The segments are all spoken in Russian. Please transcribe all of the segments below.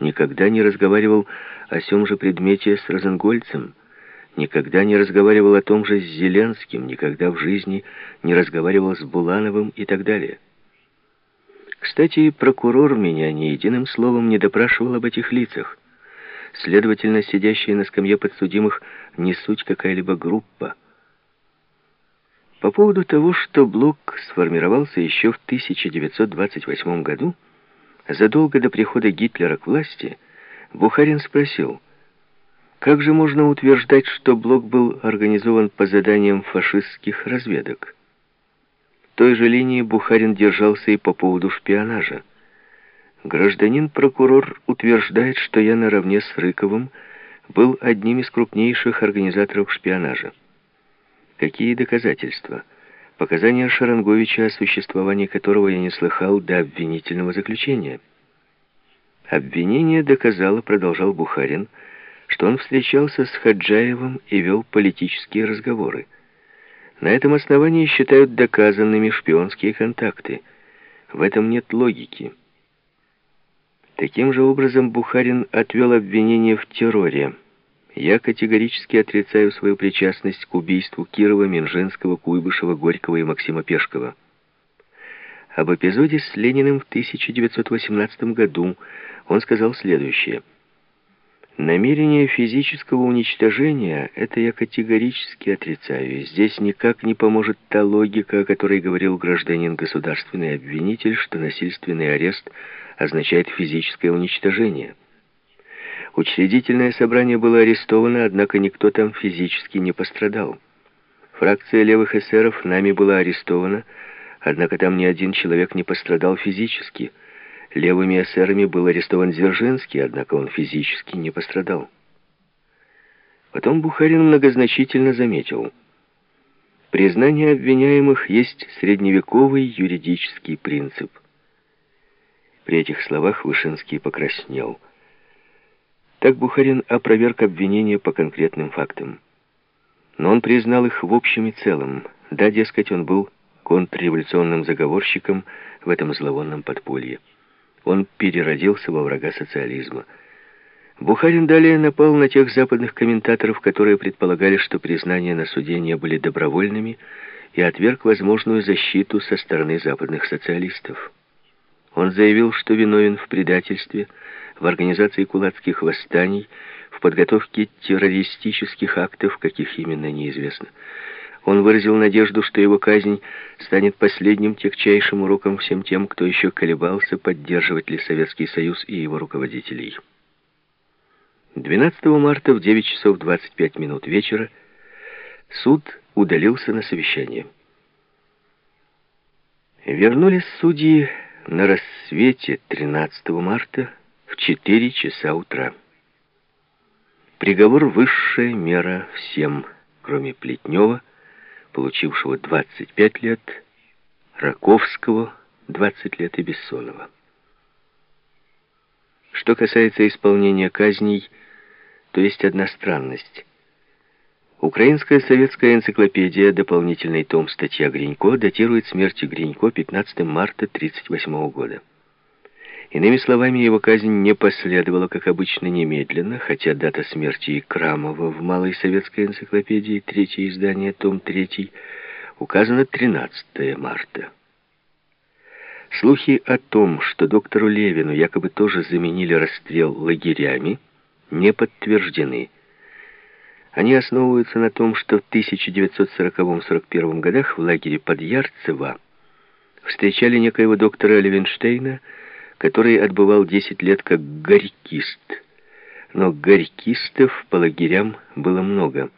никогда не разговаривал о сем же предмете с Розенгольцем, никогда не разговаривал о том же с Зеленским, никогда в жизни не разговаривал с Булановым и так далее. Кстати, прокурор меня ни единым словом не допрашивал об этих лицах. Следовательно, сидящие на скамье подсудимых не суть какая-либо группа. По поводу того, что блок сформировался еще в 1928 году, задолго до прихода Гитлера к власти, Бухарин спросил, как же можно утверждать, что блок был организован по заданиям фашистских разведок? Той же линии Бухарин держался и по поводу шпионажа. Гражданин-прокурор утверждает, что я наравне с Рыковым был одним из крупнейших организаторов шпионажа. Какие доказательства? Показания Шаранговича, о существовании которого я не слыхал до обвинительного заключения. Обвинение доказало, продолжал Бухарин, что он встречался с Хаджаевым и вел политические разговоры. На этом основании считают доказанными шпионские контакты. В этом нет логики. Таким же образом Бухарин отвел обвинение в терроре. Я категорически отрицаю свою причастность к убийству Кирова, Минжинского, Куйбышева, Горького и Максима Пешкова. Об эпизоде с Лениным в 1918 году он сказал следующее. «Намерение физического уничтожения — это я категорически отрицаю. Здесь никак не поможет та логика, о которой говорил гражданин государственный обвинитель, что насильственный арест означает физическое уничтожение». Учредительное собрание было арестовано, однако никто там физически не пострадал. Фракция левых эсеров нами была арестована, однако там ни один человек не пострадал физически. Левыми эсерами был арестован Дзержинский, однако он физически не пострадал. Потом Бухарин многозначительно заметил. Признание обвиняемых есть средневековый юридический принцип. При этих словах Вышинский покраснел. Так Бухарин опроверг обвинения по конкретным фактам. Но он признал их в общем и целом. Да, дескать, он был контрреволюционным заговорщиком в этом зловонном подполье. Он переродился во врага социализма. Бухарин далее напал на тех западных комментаторов, которые предполагали, что признания на суде не были добровольными, и отверг возможную защиту со стороны западных социалистов. Он заявил, что виновен в предательстве, в организации кулацких восстаний, в подготовке террористических актов, каких именно неизвестно. Он выразил надежду, что его казнь станет последним тягчайшим уроком всем тем, кто еще колебался, поддерживать ли Советский Союз и его руководителей. 12 марта в 9 часов 25 минут вечера суд удалился на совещание. Вернулись судьи на рассвете 13 марта 4 часа утра. Приговор высшая мера всем, кроме Плетнева, получившего 25 лет, Раковского 20 лет и Бессонова. Что касается исполнения казней, то есть одна странность. Украинская советская энциклопедия, дополнительный том статья Гринько, датирует смерть Гринько 15 марта 1938 года. Иными словами, его казнь не последовала, как обычно, немедленно, хотя дата смерти Крамова в Малой советской энциклопедии, третье издание, том 3, указана 13 марта. Слухи о том, что доктору Левину якобы тоже заменили расстрел лагерями, не подтверждены. Они основываются на том, что в 1940-41 годах в лагере под Ярцево встречали некоего доктора Левенштейна, который отбывал 10 лет как горькист. Но горькистов по лагерям было много,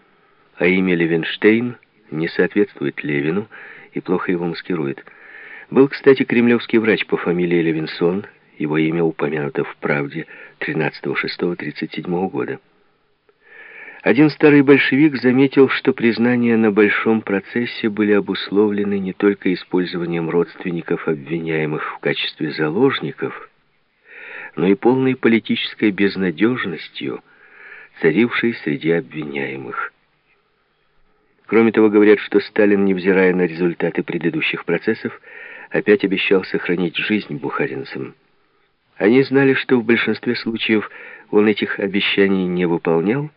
а имя Левенштейн не соответствует Левину и плохо его маскирует. Был, кстати, кремлевский врач по фамилии Левинсон, его имя упомянуто в «Правде» 13.06.37 года. Один старый большевик заметил, что признания на большом процессе были обусловлены не только использованием родственников обвиняемых в качестве заложников, но и полной политической безнадежностью, царившей среди обвиняемых. Кроме того, говорят, что Сталин, невзирая на результаты предыдущих процессов, опять обещал сохранить жизнь бухаринцам. Они знали, что в большинстве случаев он этих обещаний не выполнял,